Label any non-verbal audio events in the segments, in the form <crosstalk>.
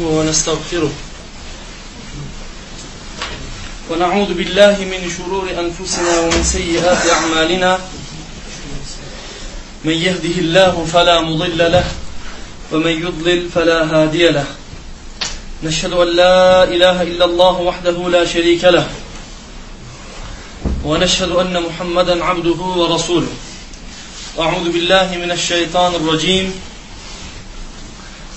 ونستغفره. ونعوذ بالله من شرور أنفسنا ومن سيئات أعمالنا. من يهده الله فلا مضل له ومن يضلل فلا هادي له. نشهد أن لا إله إلا الله وحده لا شريك له. ونشهد أن محمدا عبده ورسوله. أعوذ بالله من الشيطان الرجيم.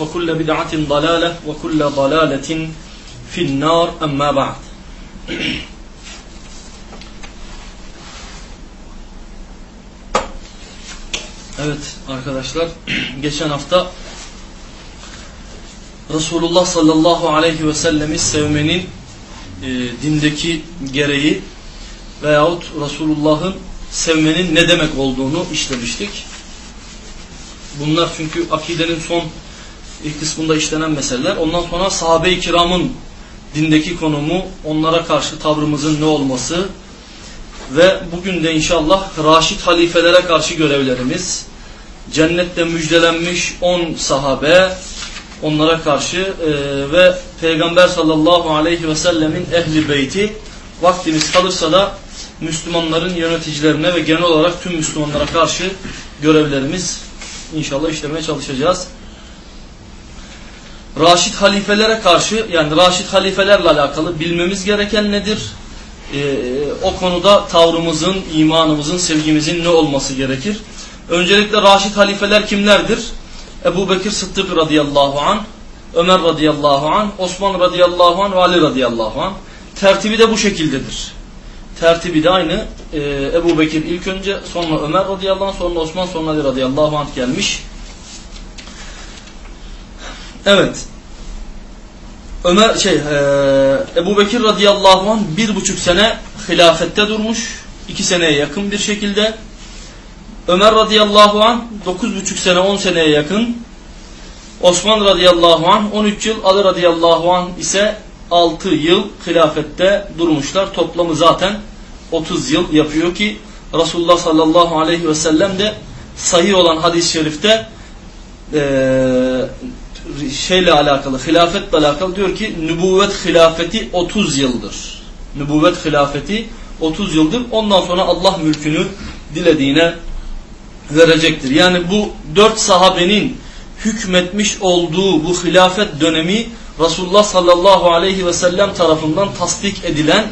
وكل بدعة ضلالة وكل ضلالة في النار أما بعد Evet arkadaşlar <clears throat> geçen hafta Resulullah sallallahu aleyhi ve sellemi sevmenin e, dindeki gereği veyahut Resulullah'ın sevmenin ne demek olduğunu işlemiştik. Bunlar çünkü akidenin son ilk kısmında işlenen meseleler. Ondan sonra sahabe-i kiramın dindeki konumu, onlara karşı tavrımızın ne olması ve bugün de inşallah Raşid halifelere karşı görevlerimiz, cennette müjdelenmiş 10 sahabe, onlara karşı e, ve Peygamber sallallahu aleyhi ve sellemin ehli beyti vaktimiz kalırsa da Müslümanların yöneticilerine ve genel olarak tüm Müslümanlara karşı görevlerimiz inşallah işlemeye çalışacağız. Raşid halifelere karşı yani Raşid halifelerle alakalı bilmemiz gereken nedir? Ee, o konuda tavrımızın, imanımızın, sevgimizin ne olması gerekir? Öncelikle Raşid halifeler kimlerdir? Ebu Bekir Sıddık radıyallahu an, Ömer radıyallahu an, Osman radıyallahu an ve Ali radıyallahu an. Tertibi de bu şekildedir. Tertibi de aynı. Ee, Ebu Bekir ilk önce, sonra Ömer radıyallahu anh, sonra Osman, sonra Ali radıyallahu anh gelmiş. Evet. Ömer şey e, Ebu Bekir radıyallahu anh bir buçuk sene hilafette durmuş. iki seneye yakın bir şekilde. Ömer radıyallahu anh dokuz buçuk sene on seneye yakın. Osman radıyallahu anh 13 yıl. Ali radıyallahu anh ise 6 yıl hilafette durmuşlar. Toplamı zaten 30 yıl yapıyor ki Resulullah sallallahu aleyhi ve sellem de sahih olan hadis-i şerifte eee şeyle alakalı, hilafetle alakalı diyor ki nübüvvet hilafeti 30 yıldır. Nübüvvet hilafeti 30 yıldır. Ondan sonra Allah mülkünü dilediğine verecektir. Yani bu dört sahabenin hükmetmiş olduğu bu hilafet dönemi Resulullah sallallahu aleyhi ve sellem tarafından tasdik edilen,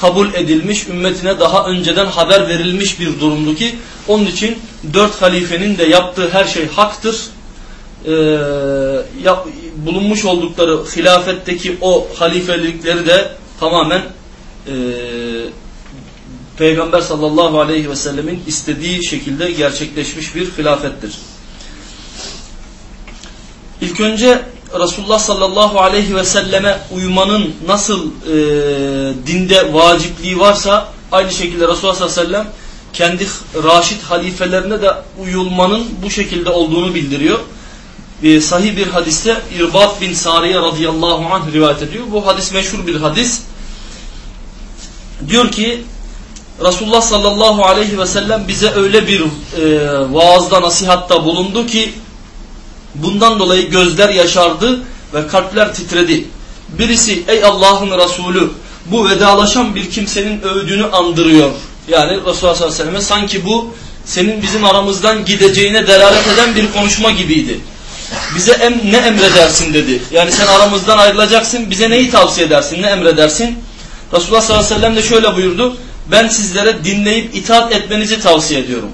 kabul edilmiş, ümmetine daha önceden haber verilmiş bir durumdu ki onun için dört halifenin de yaptığı her şey haktır e, yap, bulunmuş oldukları hilafetteki o halifelikleri de tamamen e, Peygamber sallallahu aleyhi ve sellemin istediği şekilde gerçekleşmiş bir hilafettir. İlk önce Resulullah sallallahu aleyhi ve selleme uymanın nasıl e, dinde vacipliği varsa aynı şekilde Resulullah sallallahu aleyhi ve sellem kendi raşid halifelerine de uyulmanın bu şekilde olduğunu bildiriyor e, sahih bir hadiste İrbat bin Sariye radıyallahu anh rivayet ediyor. Bu hadis meşhur bir hadis. Diyor ki Resulullah sallallahu aleyhi ve sellem bize öyle bir e, vaazda nasihatta bulundu ki bundan dolayı gözler yaşardı ve kalpler titredi. Birisi ey Allah'ın Resulü bu vedalaşan bir kimsenin övdüğünü andırıyor. Yani Resulullah sallallahu aleyhi ve selleme sanki bu senin bizim aramızdan gideceğine delalet eden bir konuşma gibiydi bize em, ne emredersin dedi. Yani sen aramızdan ayrılacaksın bize neyi tavsiye edersin ne emredersin. Resulullah sallallahu aleyhi ve sellem de şöyle buyurdu. Ben sizlere dinleyip itaat etmenizi tavsiye ediyorum.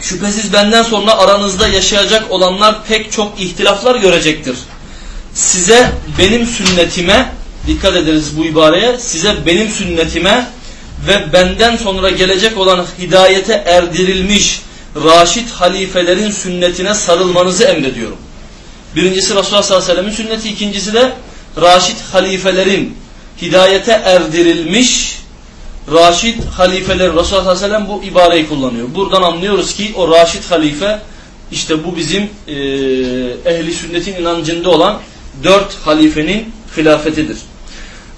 Şüphesiz benden sonra aranızda yaşayacak olanlar pek çok ihtilaflar görecektir. Size benim sünnetime, dikkat ederiz bu ibareye, size benim sünnetime ve benden sonra gelecek olan hidayete erdirilmiş raşit halifelerin sünnetine sarılmanızı emrediyorum. Birincisi Resulullah sallallahu aleyhi ve sellem'in sünneti, ikincisi de raşit halifelerin hidayete erdirilmiş Raşid halifeleri Resulullah sallallahu aleyhi ve sellem bu ibareyi kullanıyor. Buradan anlıyoruz ki o Raşid halife işte bu bizim ehli sünnetin inancında olan dört halifenin hilafetidir.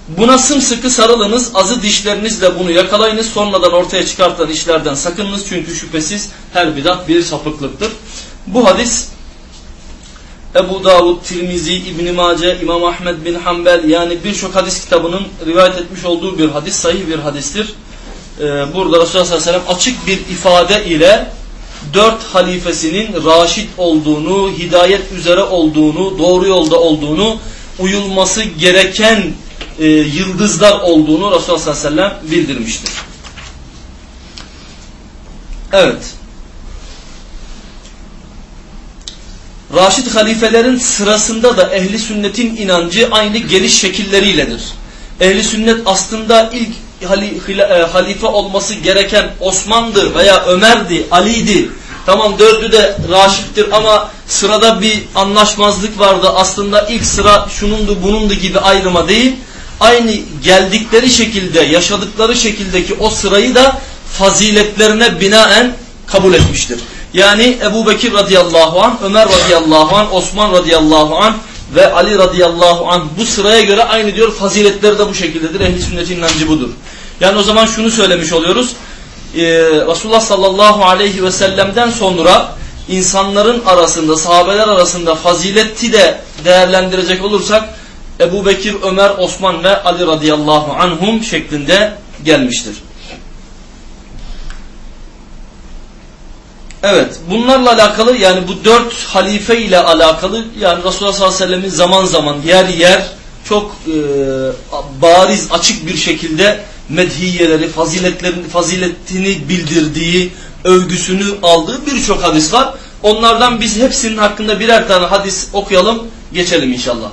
Buna sımsıkı sarılınız, azı dişlerinizle bunu yakalayınız, sonradan ortaya çıkartan işlerden sakınınız çünkü şüphesiz her bidat bir sapıklıktır. Bu hadis Ebu Davud, Tirmizi, İbn Mace, İmam Ahmed bin Hanbel yani birçok hadis kitabının rivayet etmiş olduğu bir hadis, sahih bir hadistir. Ee, burada Resulullah sallallahu aleyhi ve sellem açık bir ifade ile dört halifesinin raşit olduğunu, hidayet üzere olduğunu, doğru yolda olduğunu, uyulması gereken e, yıldızlar olduğunu Resulullah sallallahu aleyhi ve sellem bildirmiştir. Evet. Raşid halifelerin sırasında da ehli sünnetin inancı aynı geliş şekilleriyledir. Ehli sünnet aslında ilk e, halife olması gereken Osman'dı veya Ömer'di, Ali'di. Tamam dördü de Raşid'dir ama sırada bir anlaşmazlık vardı. Aslında ilk sıra şunundu bunundu gibi ayrıma değil. Aynı geldikleri şekilde, yaşadıkları şekildeki o sırayı da faziletlerine binaen kabul etmiştir. Yani Ebu Bekir radıyallahu anh, Ömer radıyallahu anh, Osman radıyallahu anh ve Ali radıyallahu anh bu sıraya göre aynı diyor faziletleri de bu şekildedir. Ehli sünnetin inancı budur. Yani o zaman şunu söylemiş oluyoruz. Ee, Resulullah sallallahu aleyhi ve sellem'den sonra insanların arasında, sahabeler arasında fazileti de değerlendirecek olursak Ebu Bekir, Ömer, Osman ve Ali radıyallahu anhum şeklinde gelmiştir. Evet bunlarla alakalı yani bu dört halife ile alakalı yani Resulullah sallallahu aleyhi ve sellem'in zaman zaman yer yer çok e, bariz açık bir şekilde medhiyeleri, faziletlerin faziletini bildirdiği, övgüsünü aldığı birçok hadis var. Onlardan biz hepsinin hakkında birer tane hadis okuyalım, geçelim inşallah.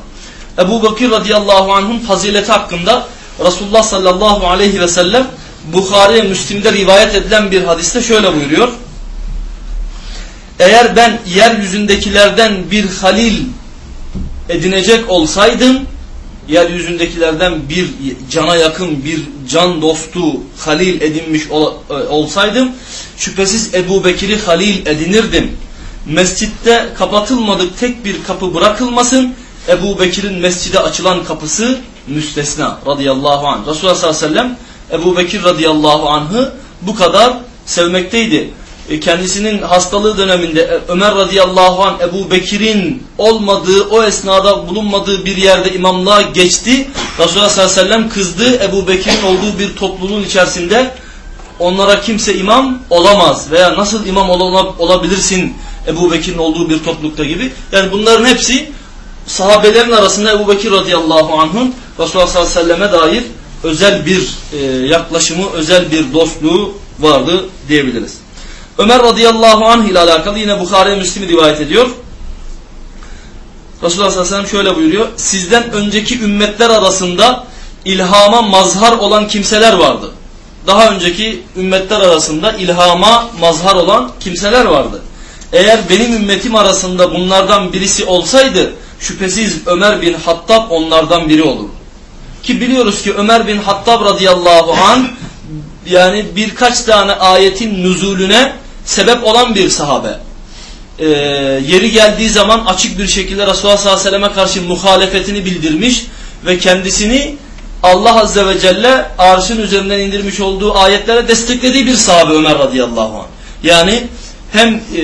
Ebu Bakır radıyallahu anh'ın fazileti hakkında Resulullah sallallahu aleyhi ve sellem Bukhari Müslim'de rivayet edilen bir hadiste şöyle buyuruyor. Eğer ben yeryüzündekilerden bir halil edinecek olsaydım, yeryüzündekilerden bir cana yakın bir can dostu halil edinmiş ol, e, olsaydım, şüphesiz Ebu Bekir'i halil edinirdim. Mescitte kapatılmadık tek bir kapı bırakılmasın, Ebu Bekir'in mescide açılan kapısı müstesna radıyallahu anh. Resulullah sallallahu aleyhi ve sellem Ebu Bekir radıyallahu anh'ı bu kadar sevmekteydi. E, kendisinin hastalığı döneminde e, Ömer radıyallahu anh Ebu Bekir'in olmadığı o esnada bulunmadığı bir yerde imamlığa geçti. Resulullah sallallahu aleyhi ve sellem kızdı. Ebu Bekir'in olduğu bir topluluğun içerisinde onlara kimse imam olamaz veya nasıl imam olabilirsin Ebu Bekir'in olduğu bir toplulukta gibi. Yani bunların hepsi sahabelerin arasında Ebu Bekir radıyallahu anh'ın Resulullah sallallahu aleyhi ve selleme dair özel bir e, yaklaşımı, özel bir dostluğu vardı diyebiliriz. Ömer radıyallahu anh ile alakalı yine Bukhari Müslim rivayet ediyor. Resulullah sallallahu aleyhi ve sellem şöyle buyuruyor. Sizden önceki ümmetler arasında ilhama mazhar olan kimseler vardı. Daha önceki ümmetler arasında ilhama mazhar olan kimseler vardı. Eğer benim ümmetim arasında bunlardan birisi olsaydı şüphesiz Ömer bin Hattab onlardan biri olur. Ki biliyoruz ki Ömer bin Hattab radıyallahu an yani birkaç tane ayetin nüzulüne sebep olan bir sahabe. Ee, yeri geldiği zaman açık bir şekilde Resulullah sallallahu aleyhi ve selleme karşı muhalefetini bildirmiş ve kendisini Allah azze ve celle arşın üzerinden indirmiş olduğu ayetlere desteklediği bir sahabe Ömer radıyallahu anh. Yani hem e,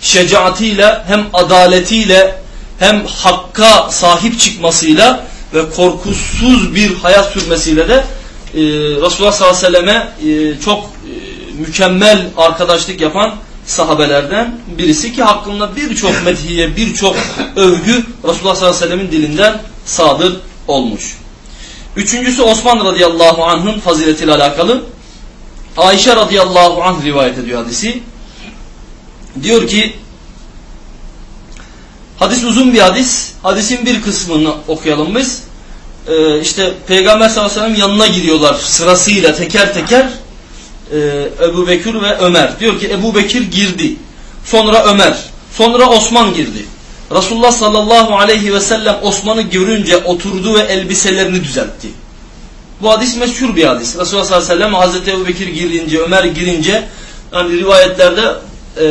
şecaatiyle hem adaletiyle hem hakka sahip çıkmasıyla ve korkusuz bir hayat sürmesiyle de e, Resulullah sallallahu aleyhi ve selleme e, çok e, mükemmel arkadaşlık yapan sahabelerden birisi ki hakkında birçok medhiye, birçok övgü Resulullah sallallahu aleyhi ve sellemin dilinden sadır olmuş. Üçüncüsü Osman radıyallahu anh'ın faziletiyle alakalı. Ayşe radıyallahu anh rivayet ediyor hadisi. Diyor ki hadis uzun bir hadis. Hadisin bir kısmını okuyalım biz. Ee, işte Peygamber sallallahu aleyhi ve sellem yanına giriyorlar sırasıyla teker teker. Ee, Ebu Bekir ve Ömer. Diyor ki Ebu Bekir girdi. Sonra Ömer. Sonra Osman girdi. Resulullah sallallahu aleyhi ve sellem Osman'ı görünce oturdu ve elbiselerini düzeltti. Bu hadis meşhur bir hadis. Resulullah sallallahu aleyhi ve sellem Hazreti Ebu Bekir girince, Ömer girince yani rivayetlerde e,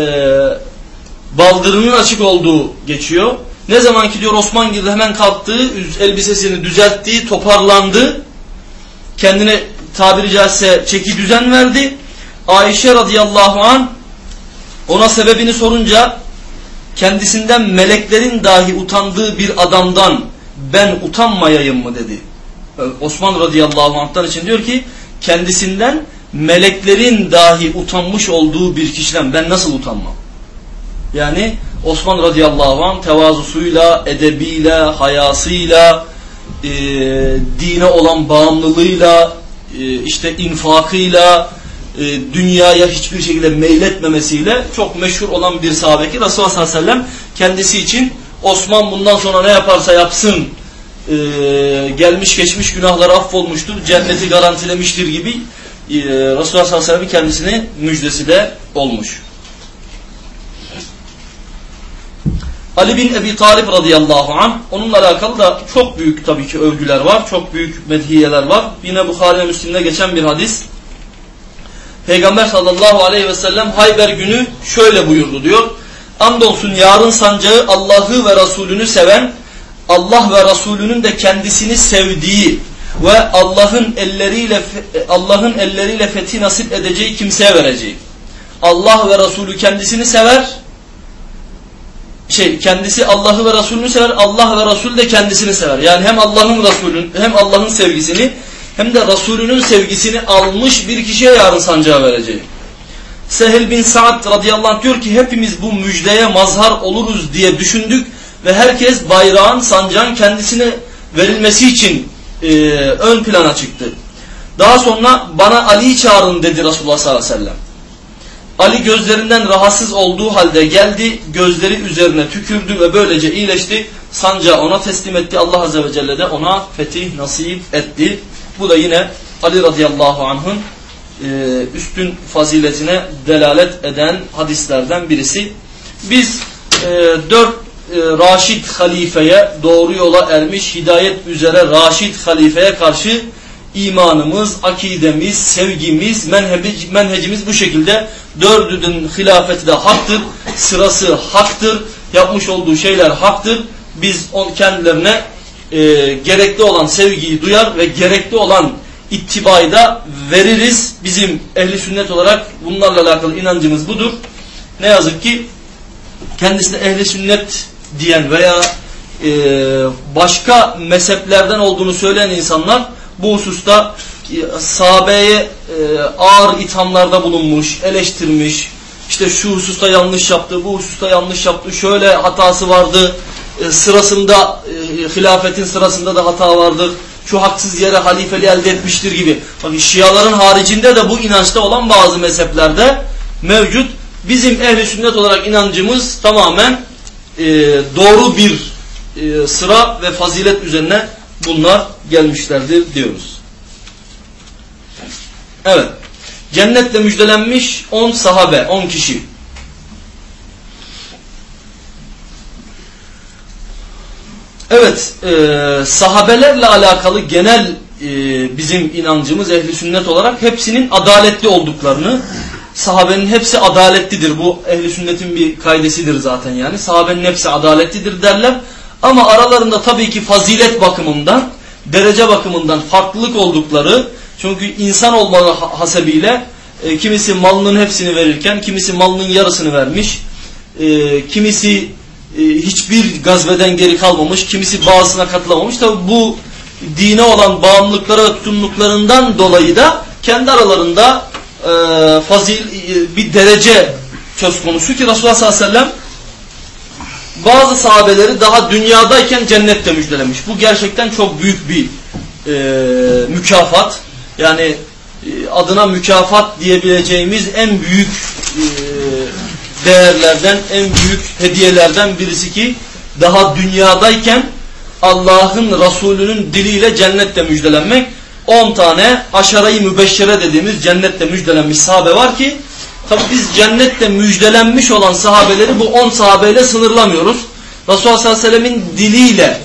baldırının açık olduğu geçiyor. Ne zaman ki diyor Osman girdi hemen kalktı, elbisesini düzeltti, toparlandı. Kendine tabiri caizse çeki düzen verdi. Ayşe radıyallahu an ona sebebini sorunca kendisinden meleklerin dahi utandığı bir adamdan ben utanmayayım mı dedi. Osman radıyallahu anh'tan için diyor ki kendisinden meleklerin dahi utanmış olduğu bir kişiden ben nasıl utanmam? Yani Osman radıyallahu anh tevazusuyla, edebiyle, hayasıyla, e, dine olan bağımlılığıyla, e, işte infakıyla, e, dünyaya hiçbir şekilde meyletmemesiyle çok meşhur olan bir sahabe ki Resulullah sallallahu aleyhi ve sellem kendisi için Osman bundan sonra ne yaparsa yapsın e, gelmiş geçmiş günahları affolmuştur, cenneti garantilemiştir gibi Resulullah sallallahu aleyhi ve sellem kendisine müjdesi de olmuş. Ali bin Ebi Talib radıyallahu anh onunla alakalı da çok büyük tabii ki övgüler var. Çok büyük medhiyeler var. Yine Bukhari ve Müslim'de geçen bir hadis. Peygamber sallallahu aleyhi ve sellem Hayber günü şöyle buyurdu diyor. Andolsun yarın sancağı Allah'ı ve Resulünü seven, Allah ve Resulünün de kendisini sevdiği ve Allah'ın elleriyle Allah'ın elleriyle fethi nasip edeceği kimseye vereceği. Allah ve Resulü kendisini sever. Şey kendisi Allah'ı ve Resulünü sever. Allah ve Resul de kendisini sever. Yani hem Allah'ın Resulün hem Allah'ın sevgisini hem de Resulünün sevgisini almış bir kişiye yarın sancağı vereceği. Sehel bin Sa'd radıyallahu anh diyor ki hepimiz bu müjdeye mazhar oluruz diye düşündük ve herkes bayrağın sancağın kendisine verilmesi için e, ön plana çıktı. Daha sonra bana Ali'yi çağırın dedi Resulullah sallallahu aleyhi ve sellem. Ali gözlerinden rahatsız olduğu halde geldi, gözleri üzerine tükürdü ve böylece iyileşti. Sancağı ona teslim etti. Allah Azze ve Celle de ona fetih nasip etti. Bu da yine Ali radıyallahu anh'ın e, üstün faziletine delalet eden hadislerden birisi. Biz e, dört Raşid halifeye doğru yola ermiş hidayet üzere Raşid halifeye karşı imanımız, akidemiz, sevgimiz, menhecimiz bu şekilde dördünün hilafeti de haktır, sırası haktır, yapmış olduğu şeyler haktır. Biz on kendilerine e, gerekli olan sevgiyi duyar ve gerekli olan ittibayı da veririz. Bizim ehli sünnet olarak bunlarla alakalı inancımız budur. Ne yazık ki kendisine ehli sünnet diyen veya e, başka mezheplerden olduğunu söyleyen insanlar bu hususta e, sahabeye e, ağır ithamlarda bulunmuş, eleştirmiş, işte şu hususta yanlış yaptı, bu hususta yanlış yaptı, şöyle hatası vardı, e, sırasında, e, hilafetin sırasında da hata vardır, şu haksız yere halifeliği elde etmiştir gibi. Bakın Şiaların haricinde de bu inançta olan bazı mezheplerde mevcut. Bizim ehli sünnet olarak inancımız tamamen e, doğru bir e, sıra ve fazilet üzerine bunlar gelmişlerdir diyoruz. Evet. Cennetle müjdelenmiş 10 sahabe, 10 kişi. Evet, e, sahabelerle alakalı genel e, bizim inancımız ehli sünnet olarak hepsinin adaletli olduklarını, sahabenin hepsi adaletlidir. Bu ehli sünnetin bir kaidesidir zaten yani. Sahabenin hepsi adaletlidir derler. Ama aralarında tabii ki fazilet bakımından, derece bakımından farklılık oldukları, çünkü insan olmalı hasebiyle e, kimisi malının hepsini verirken, kimisi malının yarısını vermiş, e, kimisi e, hiçbir gazveden geri kalmamış, kimisi bazısına katılamamış. Tabii bu dine olan bağımlılıklara ve tutumluklarından dolayı da kendi aralarında e, fazil e, bir derece söz konusu ki Resulullah sallallahu aleyhi ve sellem bazı sahabeleri daha dünyadayken cennette müjdelemiş. Bu gerçekten çok büyük bir e, mükafat yani e, adına mükafat diyebileceğimiz en büyük e, değerlerden, en büyük hediyelerden birisi ki daha dünyadayken Allah'ın Resulü'nün diliyle cennette müjdelenmek. 10 tane aşarayı mübeşşere dediğimiz cennette müjdelenmiş sahabe var ki tabi biz cennette müjdelenmiş olan sahabeleri bu 10 sahabeyle sınırlamıyoruz. Resulullah sallallahu aleyhi ve sellemin diliyle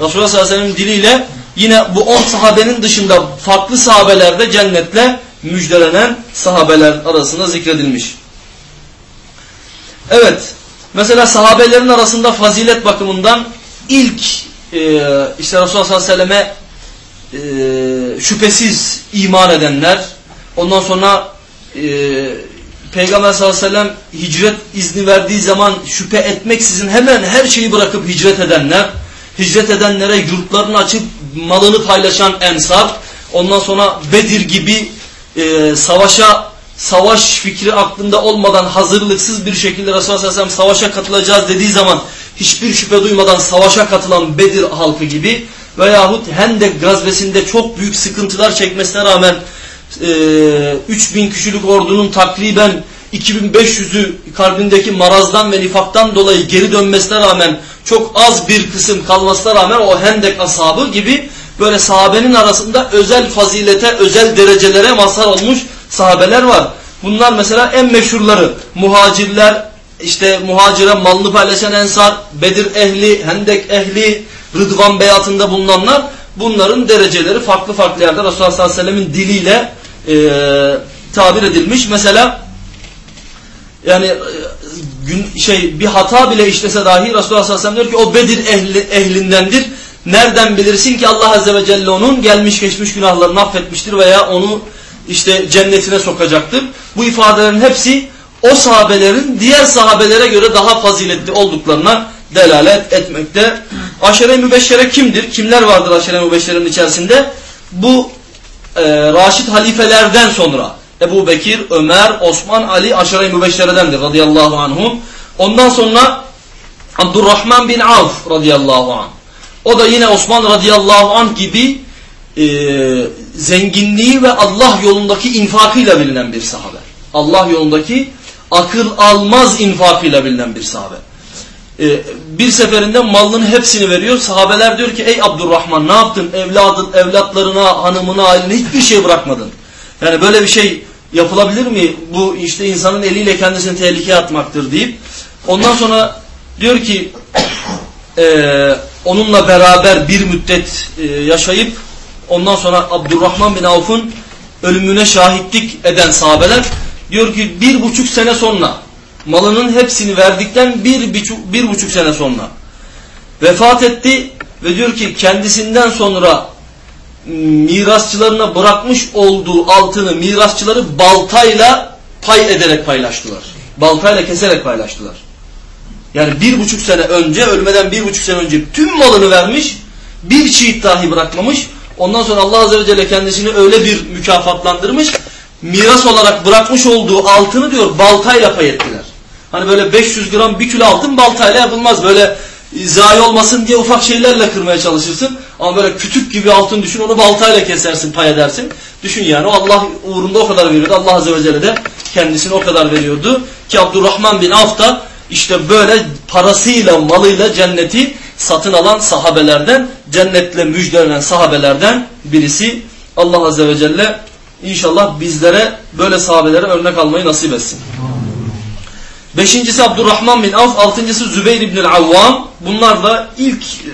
Resulullah sallallahu aleyhi ve sellemin diliyle yine bu 10 sahabenin dışında farklı sahabelerde cennetle müjdelenen sahabeler arasında zikredilmiş. Evet. Mesela sahabelerin arasında fazilet bakımından ilk e, işte Resulullah sallallahu aleyhi ve selleme e, şüphesiz iman edenler ondan sonra e, Peygamber sallallahu aleyhi ve sellem hicret izni verdiği zaman şüphe etmeksizin hemen her şeyi bırakıp hicret edenler hicret edenlere yurtlarını açıp malını paylaşan ensar ondan sonra Bedir gibi e, savaşa savaş fikri aklında olmadan hazırlıksız bir şekilde Resulullah sallallahu aleyhi ve sellem savaşa katılacağız dediği zaman hiçbir şüphe duymadan savaşa katılan Bedir halkı gibi veyahut Hendek gazvesinde çok büyük sıkıntılar çekmesine rağmen e, 3000 kişilik ordunun takriben 2500'ü kalbindeki marazdan ve nifaktan dolayı geri dönmesine rağmen çok az bir kısım kalmasına rağmen o Hendek ashabı gibi böyle sahabenin arasında özel fazilete, özel derecelere mazhar olmuş sahabeler var. Bunlar mesela en meşhurları muhacirler, işte muhacire malını paylaşan ensar, Bedir ehli, Hendek ehli, Rıdvan beyatında bulunanlar bunların dereceleri farklı farklı yerde Resulullah sallallahu aleyhi ve sellemin diliyle e, tabir edilmiş. Mesela yani e, gün, şey bir hata bile işlese dahi Resulullah sallallahu aleyhi ve sellem diyor ki o Bedir ehli, ehlindendir. Nereden bilirsin ki Allah azze ve celle onun gelmiş geçmiş günahlarını affetmiştir veya onu işte cennetine sokacaktır. Bu ifadelerin hepsi o sahabelerin diğer sahabelere göre daha faziletli olduklarına delalet etmekte. Aşere-i Mübeşşere kimdir? Kimler vardır Aşere-i Mübeşşere'nin içerisinde? Bu e, Raşid halifelerden sonra Ebu Bekir, Ömer, Osman, Ali Aşere-i Mübeşşere'dendir radıyallahu anhum. Ondan sonra Abdurrahman bin Avf radıyallahu anh. O da yine Osman radıyallahu anh gibi e, zenginliği ve Allah yolundaki infakıyla bilinen bir sahabe. Allah yolundaki akıl almaz infakıyla bilinen bir sahabe. E, bir seferinde malının hepsini veriyor. Sahabeler diyor ki ey Abdurrahman ne yaptın? Evladın, evlatlarına, hanımına, ailene hiçbir şey bırakmadın. Yani böyle bir şey yapılabilir mi? Bu işte insanın eliyle kendisini tehlikeye atmaktır deyip. Ondan sonra diyor ki <clears throat> e, onunla beraber bir müddet e, yaşayıp ondan sonra Abdurrahman bin Avf'ın ölümüne şahitlik eden sahabeler diyor ki bir buçuk sene sonra malının hepsini verdikten bir, buçuk, bir buçuk sene sonra vefat etti ve diyor ki kendisinden sonra mirasçılarına bırakmış olduğu altını mirasçıları baltayla pay ederek paylaştılar. Baltayla keserek paylaştılar. Yani bir buçuk sene önce ölmeden bir buçuk sene önce tüm malını vermiş bir çiğit dahi bırakmamış. Ondan sonra Allah Azze ve Celle kendisini öyle bir mükafatlandırmış. Miras olarak bırakmış olduğu altını diyor baltayla pay ettiler. Hani böyle 500 gram bir kilo altın baltayla yapılmaz. Böyle zayi olmasın diye ufak şeylerle kırmaya çalışırsın. Ama böyle kütük gibi altın düşün onu baltayla kesersin pay edersin. Düşün yani Allah uğrunda o kadar veriyordu. Allah Azze ve Celle de kendisine o kadar veriyordu. Ki Abdurrahman bin Avf da işte böyle parasıyla malıyla cenneti satın alan sahabelerden cennetle müjdelenen sahabelerden birisi Allah Azze ve Celle inşallah bizlere böyle sahabelere örnek almayı nasip etsin. Beşincisi Abdurrahman bin Avf, altıncısı Zübeyir İbnül Avvam. Bunlar da ilk e,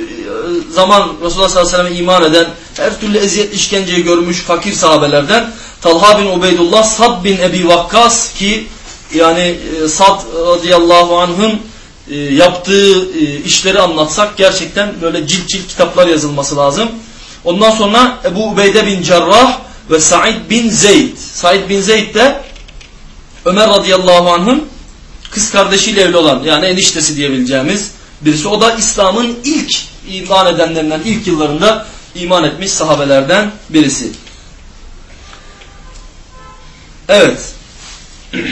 zaman Resulullah sallallahu aleyhi ve selleme iman eden, her türlü eziyet işkenceyi görmüş fakir sahabelerden. Talha bin Ubeydullah, Sad bin Ebi Vakkas ki yani e, Sad radıyallahu anh'ın e, yaptığı işleri anlatsak gerçekten böyle cilt cilt kitaplar yazılması lazım. Ondan sonra Ebu Ubeyde bin Cerrah ve Said bin Zeyd. Said bin Zeyd de Ömer radıyallahu anh'ın kız kardeşiyle evli olan yani eniştesi diyebileceğimiz birisi. O da İslam'ın ilk iman edenlerinden ilk yıllarında iman etmiş sahabelerden birisi. Evet. <clears throat>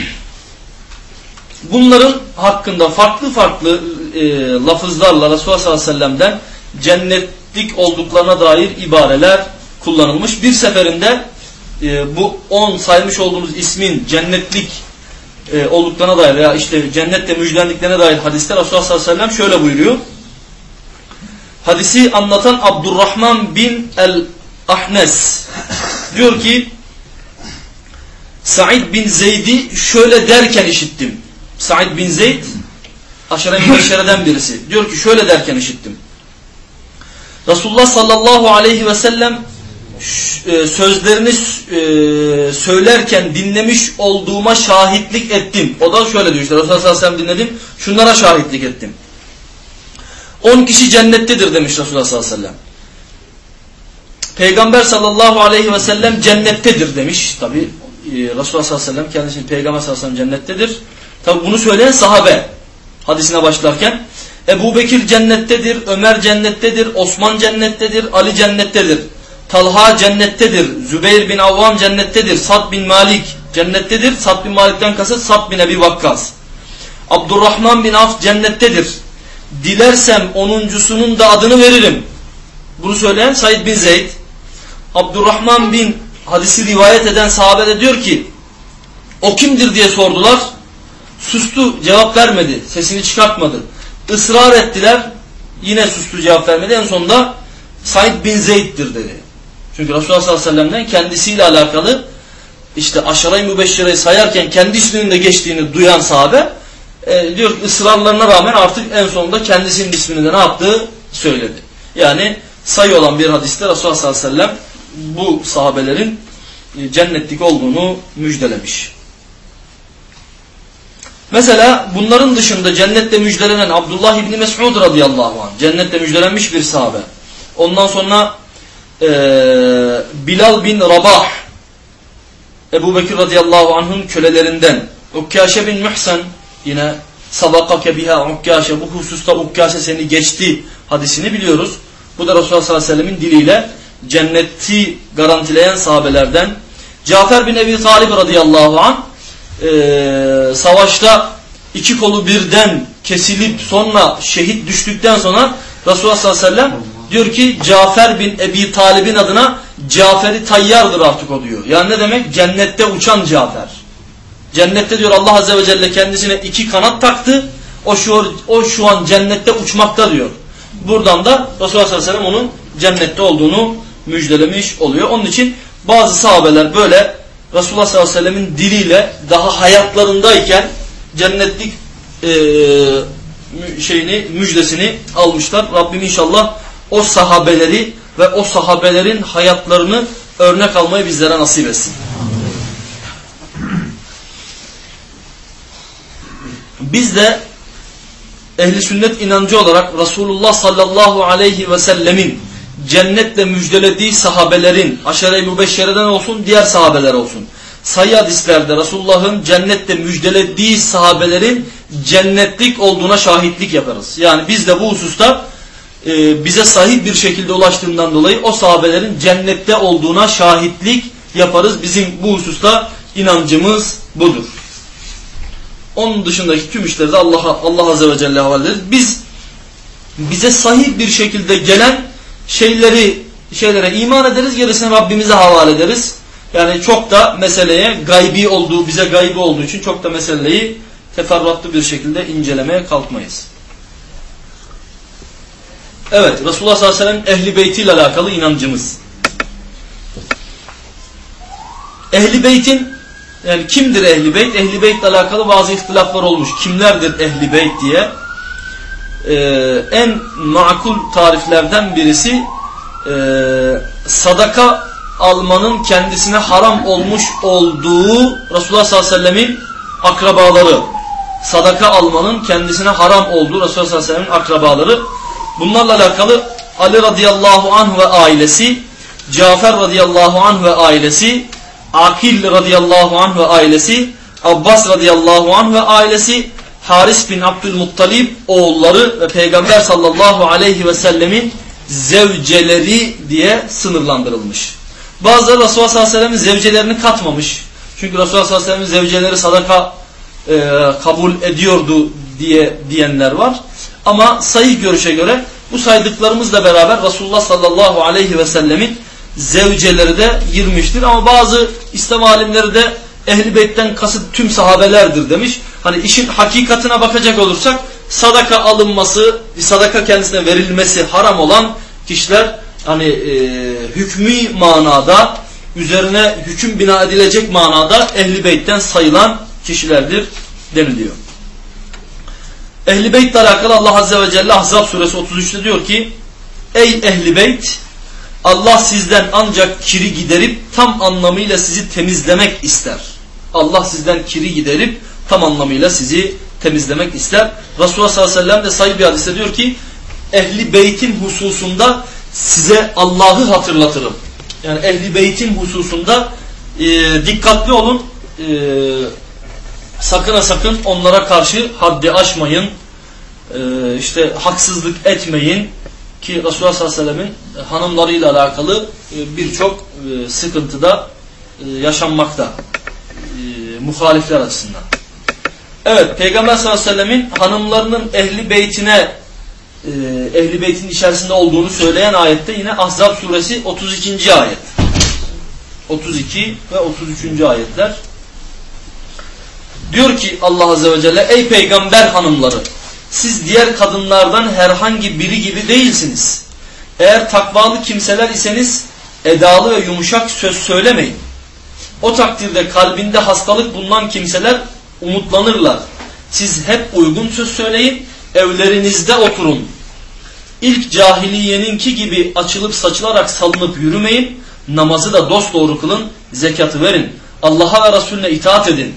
Bunların hakkında farklı farklı e, lafızlarla Resulullah sallallahu aleyhi ve sellem'den cennetlik olduklarına dair ibareler kullanılmış. Bir seferinde e, bu 10 saymış olduğumuz ismin cennetlik e, olduklarına dair veya işte cennette müjdelendiklerine dair hadiste Resulullah sallallahu aleyhi ve sellem şöyle buyuruyor. Hadisi anlatan Abdurrahman bin el-Ahnes diyor ki Said bin Zeyd'i şöyle derken işittim. Said bin Zeyd aşere mübeşşereden birisi. Diyor ki şöyle derken işittim. Resulullah sallallahu aleyhi ve sellem sözlerini e, söylerken dinlemiş olduğuma şahitlik ettim. O da şöyle diyor işte Resulullah sallallahu aleyhi ve sellem dinledim. Şunlara şahitlik ettim. 10 kişi cennettedir demiş Resulullah sallallahu aleyhi ve sellem. Peygamber sallallahu aleyhi ve sellem cennettedir demiş. Tabi e, Resulullah sallallahu aleyhi ve sellem kendisini Peygamber sallallahu aleyhi ve sellem cennettedir. Tabi bunu söyleyen sahabe hadisine başlarken Ebu Bekir cennettedir, Ömer cennettedir, Osman cennettedir, Ali cennettedir. Talha cennettedir, Zübeyir bin Avvam cennettedir, Sad bin Malik cennettedir. Sad bin Malik'ten kasıt Sad bin Ebi Vakkas. Abdurrahman bin Af cennettedir. Dilersem onuncusunun da adını veririm. Bunu söyleyen Said bin Zeyd. Abdurrahman bin hadisi rivayet eden sahabe de diyor ki o kimdir diye sordular. Sustu cevap vermedi. Sesini çıkartmadı. Israr ettiler. Yine sustu cevap vermedi. En sonunda Said bin Zeyd'dir dedi. Çünkü Resulullah sallallahu aleyhi ve sellem'den kendisiyle alakalı işte aşırı mübeşşireyi sayarken kendi isminin de geçtiğini duyan sahabe e, diyor ısrarlarına rağmen artık en sonunda kendisinin ismini de ne yaptığı söyledi. Yani sayı olan bir hadiste Resulullah sallallahu aleyhi ve sellem bu sahabelerin e, cennetlik olduğunu müjdelemiş. Mesela bunların dışında cennette müjdelenen Abdullah İbni Mes'ud radıyallahu anh cennette müjdelenmiş bir sahabe. Ondan sonra e, Bilal bin Rabah Ebu Bekir radıyallahu anh'ın kölelerinden Ukkaşe bin Muhsen yine sabakake biha Ukkaşe bu hususta Ukkaşe seni geçti hadisini biliyoruz. Bu da Resulullah sallallahu aleyhi ve sellemin diliyle cenneti garantileyen sahabelerden. Cafer bin Ebi Talib radıyallahu anh e, savaşta iki kolu birden kesilip sonra şehit düştükten sonra Resulullah sallallahu aleyhi ve sellem diyor ki Cafer bin Ebi Talib'in adına Cafer'i tayyardır artık o diyor. Yani ne demek? Cennette uçan Cafer. Cennette diyor Allah azze ve celle kendisine iki kanat taktı. O şu, o şu an cennette uçmakta diyor. Buradan da Resulullah sallallahu aleyhi ve sellem onun cennette olduğunu müjdelemiş oluyor. Onun için bazı sahabeler böyle Resulullah sallallahu aleyhi ve sellemin diliyle daha hayatlarındayken cennetlik e, şeyini müjdesini almışlar. Rabbim inşallah o sahabeleri ve o sahabelerin hayatlarını örnek almayı bizlere nasip etsin. Biz de ehli sünnet inancı olarak Resulullah sallallahu aleyhi ve sellemin cennetle müjdelediği sahabelerin aşere-i mübeşşereden olsun diğer sahabeler olsun. Sayı hadislerde Resulullah'ın cennette müjdelediği sahabelerin cennetlik olduğuna şahitlik yaparız. Yani biz de bu hususta e, bize sahih bir şekilde ulaştığından dolayı o sahabelerin cennette olduğuna şahitlik yaparız. Bizim bu hususta inancımız budur. Onun dışındaki tüm işleri de Allah, Allah Azze ve Celle havale ederiz. Biz bize sahih bir şekilde gelen şeyleri şeylere iman ederiz. Gerisini Rabbimize havale ederiz. Yani çok da meseleye gaybi olduğu, bize gaybi olduğu için çok da meseleyi teferruatlı bir şekilde incelemeye kalkmayız. Evet, Resulullah sallallahu aleyhi ve sellem ehli beyti ile alakalı inancımız. Ehli beytin yani kimdir ehli beyt? Ehli beyt ile alakalı bazı ihtilaflar olmuş. Kimlerdir ehli beyt diye. Ee, en makul tariflerden birisi e, sadaka almanın kendisine haram olmuş olduğu Resulullah sallallahu aleyhi ve sellemin akrabaları. Sadaka almanın kendisine haram olduğu Resulullah sallallahu aleyhi ve sellemin akrabaları. Bunlarla alakalı Ali radıyallahu anh ve ailesi, Cafer radıyallahu anh ve ailesi, Akil radıyallahu anh ve ailesi, Abbas radıyallahu anh ve ailesi, Haris bin Abdülmuttalib oğulları ve Peygamber sallallahu aleyhi ve sellemin zevceleri diye sınırlandırılmış. Bazıları Resulullah sallallahu aleyhi ve sellem'in zevcelerini katmamış. Çünkü Resulullah sallallahu aleyhi ve sellem zevceleri sadaka e, kabul ediyordu diye diyenler var. Ama sayı görüşe göre bu saydıklarımızla beraber Resulullah sallallahu aleyhi ve sellemin zevceleri de girmiştir. Ama bazı İslam alimleri de Ehl-i Beyt'ten kasıt tüm sahabelerdir demiş. Hani işin hakikatine bakacak olursak sadaka alınması, sadaka kendisine verilmesi haram olan kişiler hani e, hükmü manada üzerine hüküm bina edilecek manada Ehl-i Beyt'ten sayılan kişilerdir deniliyor. Ehl-i Beyt ile alakalı Allah Azze ve Celle Ahzab suresi 33'te diyor ki Ey Ehl-i Beyt Allah sizden ancak kiri giderip tam anlamıyla sizi temizlemek ister. Allah sizden kiri giderip tam anlamıyla sizi temizlemek ister. Resulullah sallallahu aleyhi ve sellem de sayı bir hadiste diyor ki Ehli Beyt'in hususunda size Allah'ı hatırlatırım. Yani Ehli Beyt'in hususunda e, dikkatli olun. E, sakın sakın onlara karşı haddi aşmayın. E, işte haksızlık etmeyin ki Resulullah sallallahu aleyhi ve sellemin hanımlarıyla alakalı e, birçok e, sıkıntıda e, yaşanmakta. Muhalifler açısından. Evet Peygamber sallallahu aleyhi ve sellemin hanımlarının ehli beytine ehli beytin içerisinde olduğunu söyleyen ayette yine Ahzab suresi 32. ayet. 32 ve 33. ayetler. Diyor ki Allah azze ve celle ey peygamber hanımları siz diğer kadınlardan herhangi biri gibi değilsiniz. Eğer takvalı kimseler iseniz edalı ve yumuşak söz söylemeyin. O takdirde kalbinde hastalık bulunan kimseler umutlanırlar. Siz hep uygun söz söyleyin, evlerinizde oturun. İlk cahiliyeninki gibi açılıp saçılarak salınıp yürümeyin. Namazı da dosdoğru kılın, zekatı verin. Allah'a ve Resulüne itaat edin.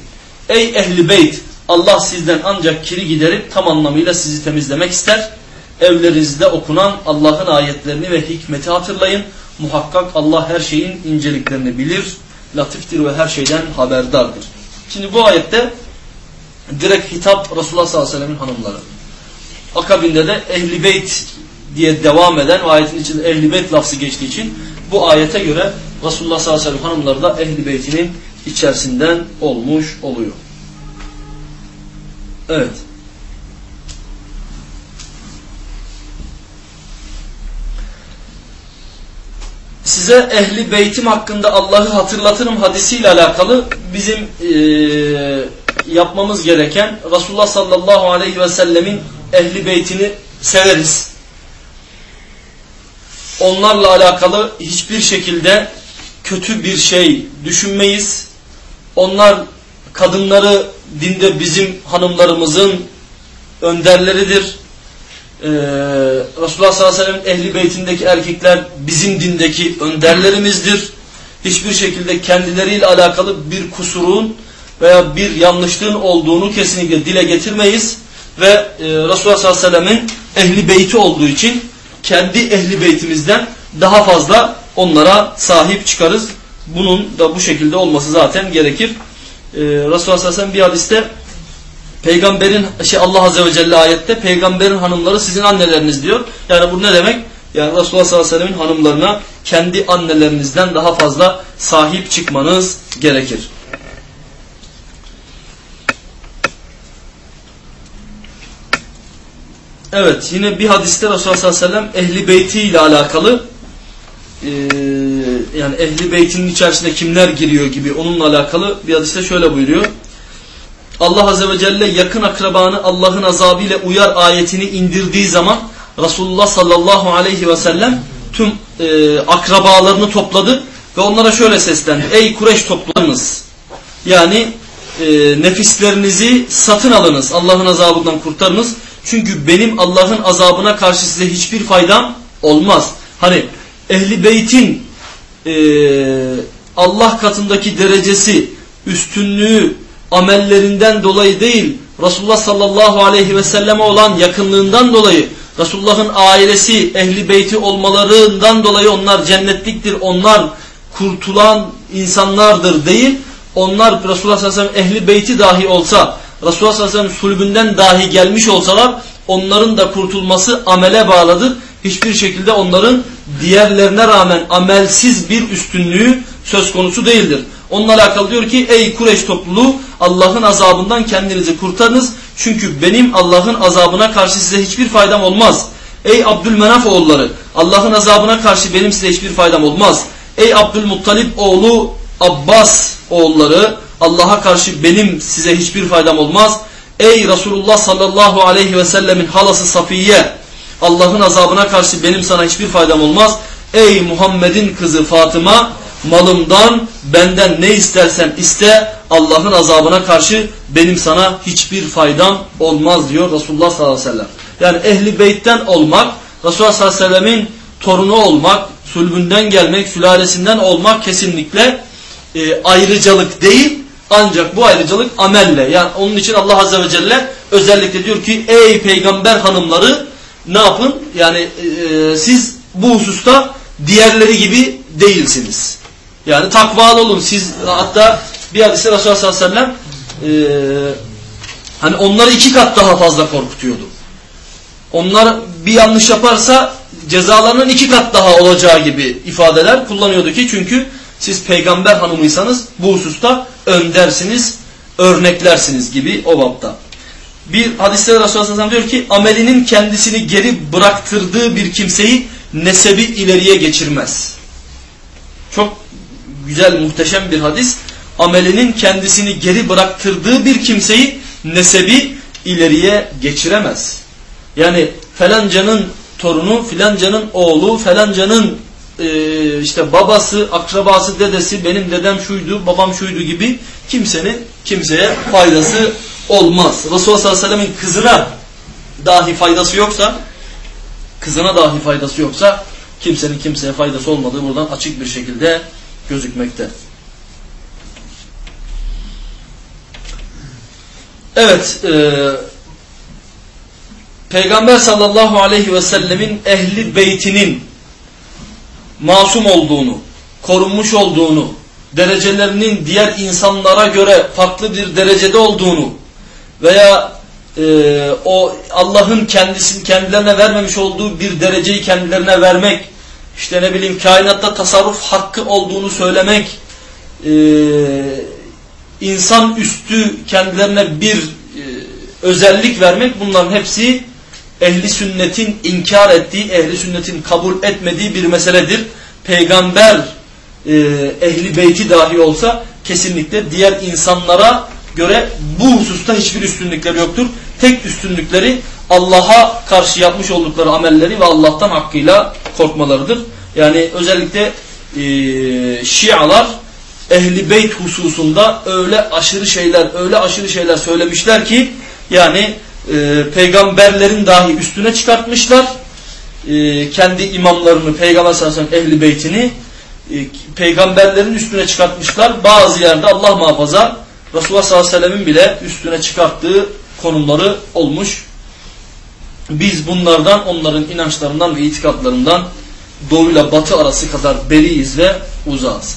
Ey ehli beyt! Allah sizden ancak kiri giderip tam anlamıyla sizi temizlemek ister. Evlerinizde okunan Allah'ın ayetlerini ve hikmeti hatırlayın. Muhakkak Allah her şeyin inceliklerini bilir, latiftir ve her şeyden haberdardır. Şimdi bu ayette direkt hitap Resulullah sallallahu aleyhi ve sellem'in hanımları. Akabinde de ehli beyt diye devam eden ayetin içinde ehli beyt lafzı geçtiği için bu ayete göre Resulullah sallallahu aleyhi ve sellem hanımları da ehli beytinin içerisinden olmuş oluyor. Evet. Size ehli beytim hakkında Allah'ı hatırlatırım hadisiyle alakalı bizim e, yapmamız gereken Resulullah sallallahu aleyhi ve sellemin ehli beytini severiz. Onlarla alakalı hiçbir şekilde kötü bir şey düşünmeyiz. Onlar kadınları dinde bizim hanımlarımızın önderleridir. Ee, Resulullah sallallahu aleyhi ve sellem ehli beytindeki erkekler bizim dindeki önderlerimizdir. Hiçbir şekilde kendileriyle alakalı bir kusurun veya bir yanlışlığın olduğunu kesinlikle dile getirmeyiz. Ve e, Resulullah sallallahu aleyhi ve sellemin ehli beyti olduğu için kendi ehli beytimizden daha fazla onlara sahip çıkarız. Bunun da bu şekilde olması zaten gerekir e, Resulullah sallallahu aleyhi ve sellem bir hadiste peygamberin şey Allah azze ve celle ayette peygamberin hanımları sizin anneleriniz diyor. Yani bu ne demek? Yani Resulullah sallallahu aleyhi ve sellemin hanımlarına kendi annelerinizden daha fazla sahip çıkmanız gerekir. Evet yine bir hadiste Resulullah sallallahu aleyhi ve sellem ehli beyti ile alakalı e, yani ehli beytinin içerisinde kimler giriyor gibi onunla alakalı bir hadiste şöyle buyuruyor. Allah Azze ve Celle yakın akrabanı Allah'ın azabıyla uyar ayetini indirdiği zaman Resulullah sallallahu aleyhi ve sellem tüm e, akrabalarını topladı ve onlara şöyle seslendi. Ey Kureş toplanınız. Yani e, nefislerinizi satın alınız. Allah'ın azabından kurtarınız. Çünkü benim Allah'ın azabına karşı size hiçbir faydam olmaz. Hani ehli beytin e, Allah katındaki derecesi, üstünlüğü amellerinden dolayı değil, Resulullah sallallahu aleyhi ve selleme olan yakınlığından dolayı, Resulullah'ın ailesi, ehli beyti olmalarından dolayı onlar cennetliktir, onlar kurtulan insanlardır değil, onlar Resulullah sallallahu aleyhi ve sellem ehli beyti dahi olsa, Resulullah sallallahu aleyhi ve sellem sulbünden dahi gelmiş olsalar, onların da kurtulması amele bağlıdır. Hiçbir şekilde onların diğerlerine rağmen amelsiz bir üstünlüğü söz konusu değildir. Onunla alakalı diyor ki ey Kureş topluluğu Allah'ın azabından kendinizi kurtarınız. Çünkü benim Allah'ın azabına karşı size hiçbir faydam olmaz. Ey Abdülmenaf oğulları Allah'ın azabına karşı benim size hiçbir faydam olmaz. Ey Abdülmuttalip oğlu Abbas oğulları Allah'a karşı benim size hiçbir faydam olmaz. Ey Resulullah sallallahu aleyhi ve sellemin halası Safiye Allah'ın azabına karşı benim sana hiçbir faydam olmaz. Ey Muhammed'in kızı Fatıma malımdan benden ne istersen iste Allah'ın azabına karşı benim sana hiçbir faydam olmaz diyor Resulullah sallallahu aleyhi ve sellem. Yani ehli beytten olmak, Resulullah sallallahu aleyhi ve sellemin torunu olmak, sülbünden gelmek, sülalesinden olmak kesinlikle e, ayrıcalık değil. Ancak bu ayrıcalık amelle. Yani onun için Allah azze ve celle özellikle diyor ki ey peygamber hanımları ne yapın? Yani e, siz bu hususta diğerleri gibi değilsiniz. Yani takvalı olun. Siz hatta bir hadiste Resulullah sallallahu aleyhi ve sellem e, hani onları iki kat daha fazla korkutuyordu. Onlar bir yanlış yaparsa cezalarının iki kat daha olacağı gibi ifadeler kullanıyordu ki çünkü siz peygamber hanımıysanız bu hususta öndersiniz, örneklersiniz gibi o bapta. Bir hadiste Resulullah sallallahu diyor ki amelinin kendisini geri bıraktırdığı bir kimseyi nesebi ileriye geçirmez. Çok güzel, muhteşem bir hadis. Amelinin kendisini geri bıraktırdığı bir kimseyi nesebi ileriye geçiremez. Yani falancanın torunu, filancanın oğlu, falancanın e, işte babası, akrabası, dedesi, benim dedem şuydu, babam şuydu gibi kimsenin kimseye faydası olmaz. Resulullah sallallahu aleyhi ve sellemin kızına dahi faydası yoksa, kızına dahi faydası yoksa kimsenin kimseye faydası olmadığı buradan açık bir şekilde gözükmekte. Evet, e, Peygamber sallallahu aleyhi ve sellemin ehli beytinin masum olduğunu, korunmuş olduğunu, derecelerinin diğer insanlara göre farklı bir derecede olduğunu veya e, o Allah'ın kendisini kendilerine vermemiş olduğu bir dereceyi kendilerine vermek, işte ne bileyim kainatta tasarruf hakkı olduğunu söylemek, e, insan üstü kendilerine bir e, özellik vermek bunların hepsi ehli sünnetin inkar ettiği, ehli sünnetin kabul etmediği bir meseledir. Peygamber e, ehli beyti dahi olsa kesinlikle diğer insanlara göre bu hususta hiçbir üstünlükleri yoktur. Tek üstünlükleri Allah'a karşı yapmış oldukları amelleri ve Allah'tan hakkıyla korkmalarıdır. Yani özellikle e, Şialar ehli beyt hususunda öyle aşırı şeyler, öyle aşırı şeyler söylemişler ki yani e, peygamberlerin dahi üstüne çıkartmışlar. E, kendi imamlarını, peygamber sallallahu ehli beytini e, peygamberlerin üstüne çıkartmışlar. Bazı yerde Allah muhafaza Resulullah sallallahu aleyhi ve sellemin bile üstüne çıkarttığı konumları olmuş. Biz bunlardan, onların inançlarından ve itikatlarından doğuyla batı arası kadar beriyiz ve uzağız.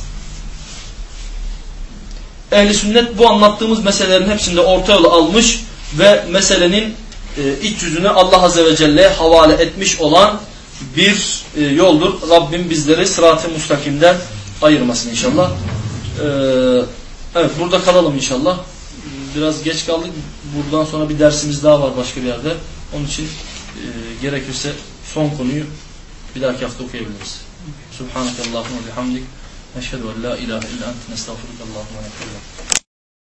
Ehli sünnet bu anlattığımız meselelerin hepsinde orta yolu almış ve meselenin e, iç yüzünü Allah Azze ve Celle'ye havale etmiş olan bir e, yoldur. Rabbim bizleri sırat-ı mustakimden ayırmasın inşallah. E, evet burada kalalım inşallah. Biraz geç kaldık. Buradan sonra bir dersimiz daha var başka bir yerde. Onun için e, gerekirse son konuyu bir dahaki hafta okuyabiliriz. Subhanakallahumma bihamdik. Neşhedü en la ilahe illa ente nestağfiruke Allahümme